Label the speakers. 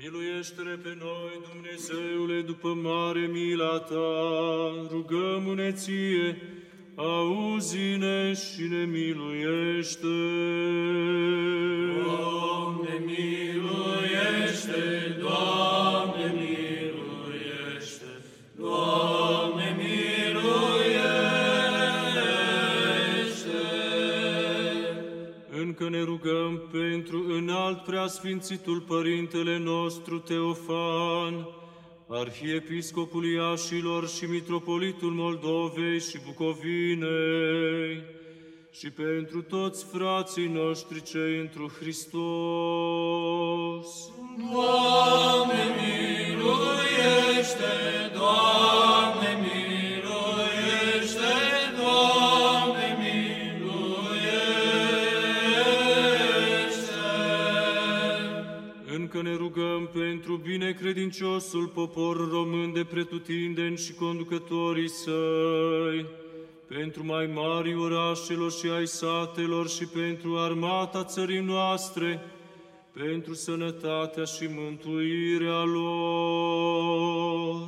Speaker 1: Miluiește-ne pe noi, Dumnezeule, după mare mila Ta, rugăm-ne Ție, auzi-ne și ne miluiește. Încă ne rugăm pentru înalt preasfințitul Părintele nostru Teofan, Arhiepiscopul Iașilor și Mitropolitul Moldovei și Bucovinei, și pentru toți frații noștri cei întru Hristos.
Speaker 2: Miluiește.
Speaker 1: Încă ne rugăm pentru binecredinciosul popor român de pretutindeni și conducătorii săi, pentru mai mari orașelor și ai satelor și pentru armata țării noastre, pentru sănătatea și mântuirea lor.